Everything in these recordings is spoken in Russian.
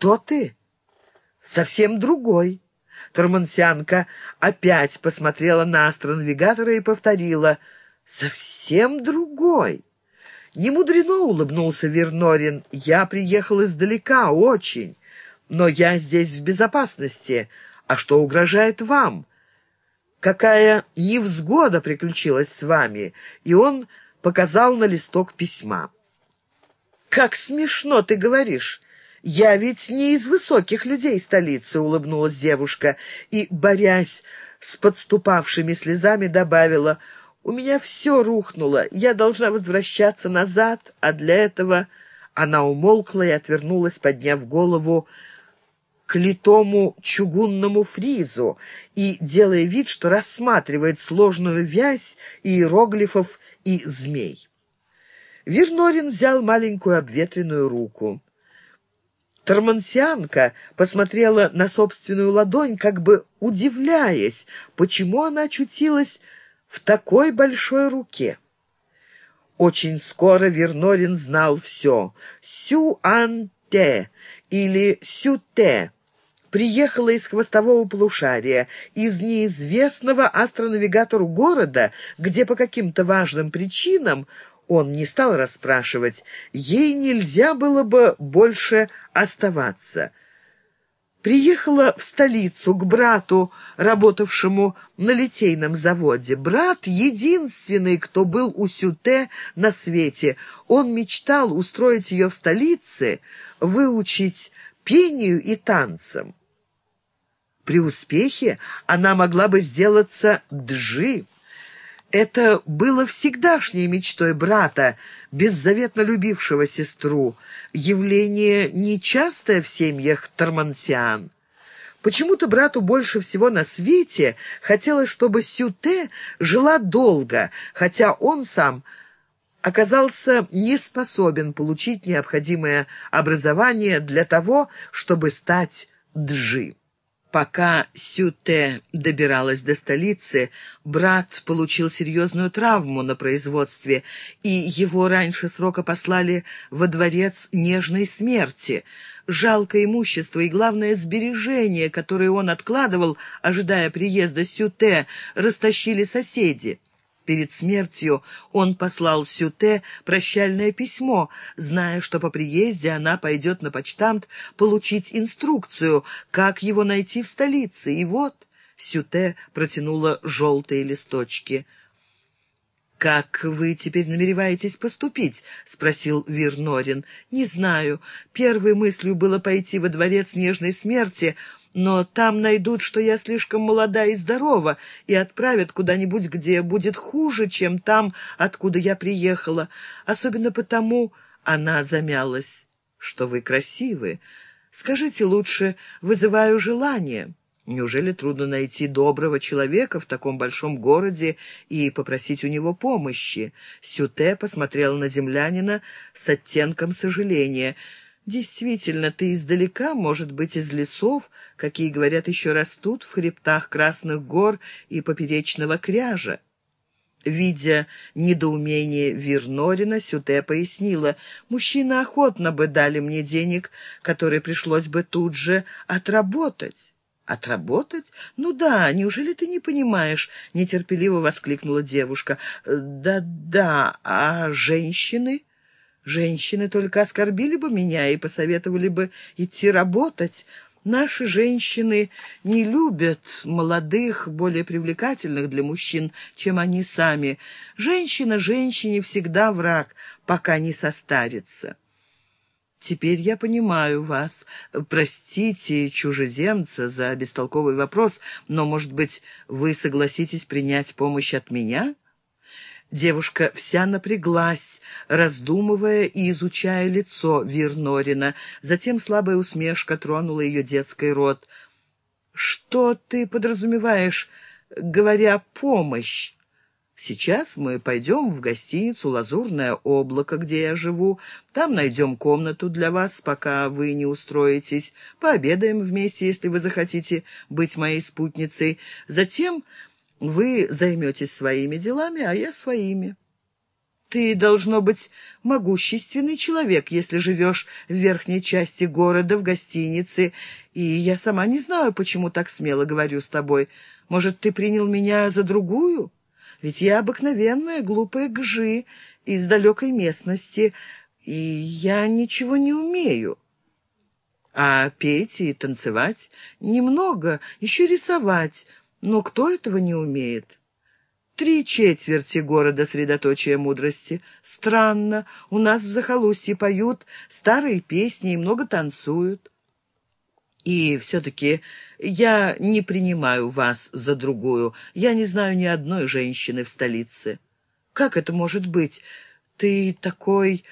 «Кто ты?» «Совсем другой». Тормансианка опять посмотрела на астронавигатора и повторила «Совсем другой». «Не мудрено», — улыбнулся Вернорин. «Я приехал издалека, очень, но я здесь в безопасности. А что угрожает вам? Какая невзгода приключилась с вами?» И он показал на листок письма. «Как смешно ты говоришь!» «Я ведь не из высоких людей столицы», — улыбнулась девушка и, борясь с подступавшими слезами, добавила, «У меня все рухнуло, я должна возвращаться назад, а для этого...» Она умолкла и отвернулась, подняв голову к литому чугунному фризу и делая вид, что рассматривает сложную вязь иероглифов и змей. Вернорин взял маленькую обветренную руку. Тормансианка посмотрела на собственную ладонь, как бы удивляясь, почему она очутилась в такой большой руке. Очень скоро Вернорин знал все. Сю-ан-те или Сю-те приехала из хвостового полушария, из неизвестного астронавигатору города, где по каким-то важным причинам он не стал расспрашивать. Ей нельзя было бы больше оставаться. Приехала в столицу к брату, работавшему на литейном заводе. Брат — единственный, кто был у Сюте на свете. Он мечтал устроить ее в столице, выучить пению и танцам. При успехе она могла бы сделаться джи. Это было всегдашней мечтой брата, беззаветно любившего сестру, явление нечастое в семьях Тормансиан. Почему-то брату больше всего на свете хотелось, чтобы Сюте жила долго, хотя он сам оказался не способен получить необходимое образование для того, чтобы стать джи. Пока Сюте добиралась до столицы, брат получил серьезную травму на производстве, и его раньше срока послали во дворец нежной смерти. Жалкое имущество и, главное, сбережения, которые он откладывал, ожидая приезда Сюте, растащили соседи. Перед смертью он послал Сюте прощальное письмо, зная, что по приезде она пойдет на почтамт получить инструкцию, как его найти в столице. И вот Сюте протянула желтые листочки. «Как вы теперь намереваетесь поступить?» — спросил Вирнорин. «Не знаю. Первой мыслью было пойти во дворец нежной смерти, но там найдут, что я слишком молода и здорова, и отправят куда-нибудь, где будет хуже, чем там, откуда я приехала. Особенно потому она замялась, что вы красивы. Скажите лучше, вызываю желание». Неужели трудно найти доброго человека в таком большом городе и попросить у него помощи? Сюте посмотрела на землянина с оттенком сожаления — Действительно, ты издалека, может быть, из лесов, какие, говорят, еще растут в хребтах Красных гор и поперечного кряжа. Видя недоумение Вернорина, Сюте пояснила, «Мужчины охотно бы дали мне денег, которые пришлось бы тут же отработать». «Отработать? Ну да, неужели ты не понимаешь?» — нетерпеливо воскликнула девушка. «Да-да, а женщины?» Женщины только оскорбили бы меня и посоветовали бы идти работать. Наши женщины не любят молодых, более привлекательных для мужчин, чем они сами. Женщина женщине всегда враг, пока не состарится. Теперь я понимаю вас. Простите чужеземца за бестолковый вопрос, но, может быть, вы согласитесь принять помощь от меня?» Девушка вся напряглась, раздумывая и изучая лицо Вирнорина. Затем слабая усмешка тронула ее детский рот. «Что ты подразумеваешь, говоря «помощь»?» Сейчас мы пойдем в гостиницу «Лазурное облако», где я живу. Там найдем комнату для вас, пока вы не устроитесь. Пообедаем вместе, если вы захотите быть моей спутницей. Затем вы займетесь своими делами, а я своими». Ты, должно быть, могущественный человек, если живешь в верхней части города, в гостинице, и я сама не знаю, почему так смело говорю с тобой. Может, ты принял меня за другую? Ведь я обыкновенная глупая гжи из далекой местности, и я ничего не умею. А петь и танцевать немного, еще рисовать, но кто этого не умеет? Три четверти города средоточия мудрости. Странно, у нас в захолустье поют старые песни и много танцуют. И все-таки я не принимаю вас за другую. Я не знаю ни одной женщины в столице. Как это может быть? Ты такой...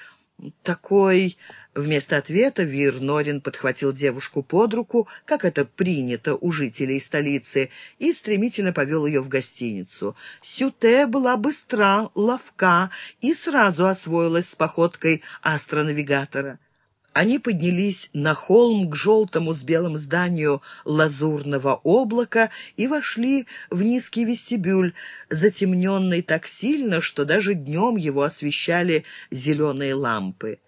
такой... Вместо ответа Вир Норин подхватил девушку под руку, как это принято у жителей столицы, и стремительно повел ее в гостиницу. Сюте была быстра, ловка и сразу освоилась с походкой астронавигатора. Они поднялись на холм к желтому с белым зданию лазурного облака и вошли в низкий вестибюль, затемненный так сильно, что даже днем его освещали зеленые лампы.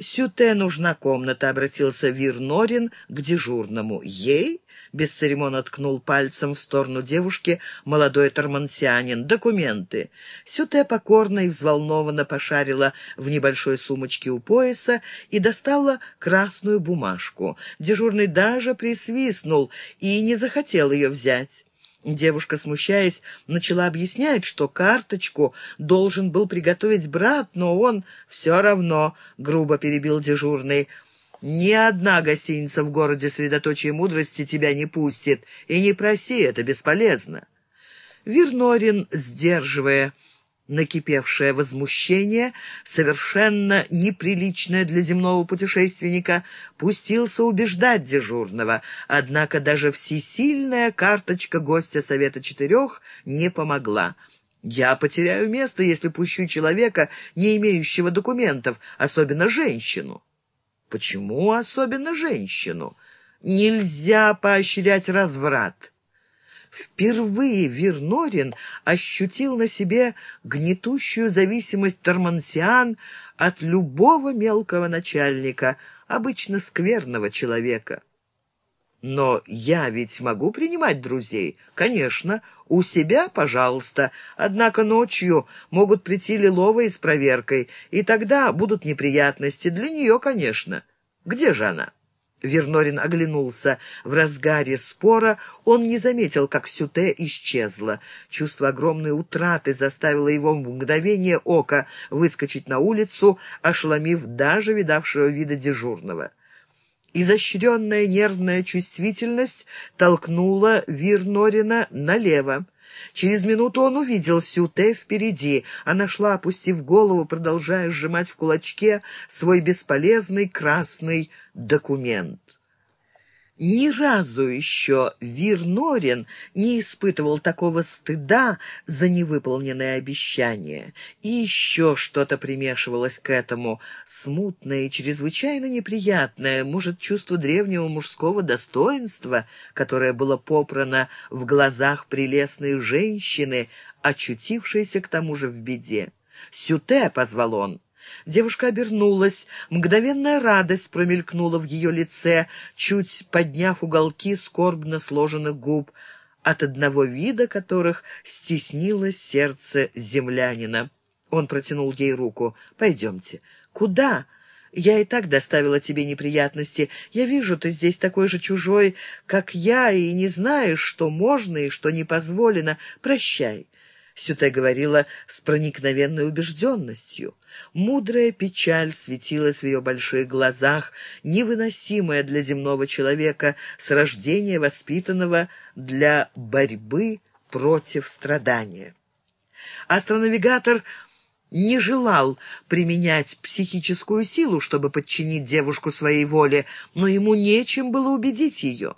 «Сюте нужна комната», — обратился Вирнорин к дежурному. «Ей?» — бесцеремонно ткнул пальцем в сторону девушки молодой тормансианин. «Документы». Сюте покорно и взволнованно пошарила в небольшой сумочке у пояса и достала красную бумажку. Дежурный даже присвистнул и не захотел ее взять. Девушка, смущаясь, начала объяснять, что карточку должен был приготовить брат, но он все равно грубо перебил дежурный. «Ни одна гостиница в городе средоточие мудрости тебя не пустит, и не проси, это бесполезно». Вернорин, сдерживая Накипевшее возмущение, совершенно неприличное для земного путешественника, пустился убеждать дежурного, однако даже всесильная карточка гостя Совета Четырех не помогла. «Я потеряю место, если пущу человека, не имеющего документов, особенно женщину». «Почему особенно женщину? Нельзя поощрять разврат». Впервые Вернорин ощутил на себе гнетущую зависимость тормансиан от любого мелкого начальника, обычно скверного человека. Но я ведь могу принимать друзей? Конечно, у себя, пожалуйста. Однако ночью могут прийти Лиловые с проверкой, и тогда будут неприятности. Для нее, конечно. Где же она?» Вернорин оглянулся. В разгаре спора он не заметил, как Сюте исчезла. Чувство огромной утраты заставило его в мгновение ока выскочить на улицу, ошеломив даже видавшего вида дежурного. Изощренная нервная чувствительность толкнула Вирнорина налево. Через минуту он увидел Сюте впереди. Она шла, опустив голову, продолжая сжимать в кулачке свой бесполезный красный документ. Ни разу еще Вирнорин не испытывал такого стыда за невыполненное обещание. И еще что-то примешивалось к этому, смутное и чрезвычайно неприятное, может, чувство древнего мужского достоинства, которое было попрано в глазах прелестной женщины, очутившейся к тому же в беде. «Сюте!» — позвал он. Девушка обернулась. Мгновенная радость промелькнула в ее лице, чуть подняв уголки скорбно сложенных губ, от одного вида которых стеснилось сердце землянина. Он протянул ей руку. «Пойдемте». «Куда?» «Я и так доставила тебе неприятности. Я вижу, ты здесь такой же чужой, как я, и не знаешь, что можно и что не позволено. Прощай». Сюте говорила с проникновенной убежденностью. Мудрая печаль светилась в ее больших глазах, невыносимая для земного человека, с рождения воспитанного для борьбы против страдания. Астронавигатор не желал применять психическую силу, чтобы подчинить девушку своей воле, но ему нечем было убедить ее.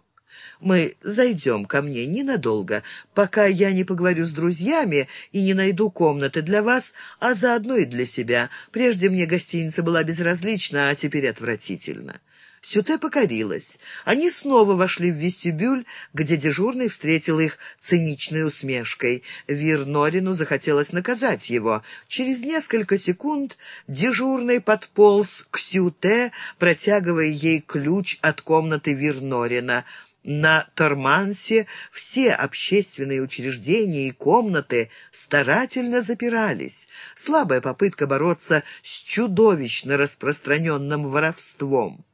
Мы зайдем ко мне ненадолго, пока я не поговорю с друзьями и не найду комнаты для вас, а заодно и для себя. Прежде мне гостиница была безразлична, а теперь отвратительно». Сюте покорилась. Они снова вошли в вестибюль, где дежурный встретил их циничной усмешкой. Вир Норину захотелось наказать его. Через несколько секунд дежурный подполз к Сюте, протягивая ей ключ от комнаты Вир Норина. На Тормансе все общественные учреждения и комнаты старательно запирались. Слабая попытка бороться с чудовищно распространенным воровством.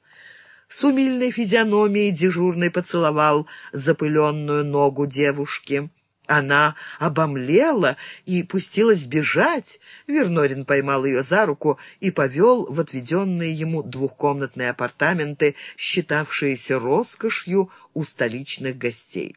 С умильной физиономией дежурный поцеловал запыленную ногу девушки. Она обомлела и пустилась бежать. Вернорин поймал ее за руку и повел в отведенные ему двухкомнатные апартаменты, считавшиеся роскошью у столичных гостей.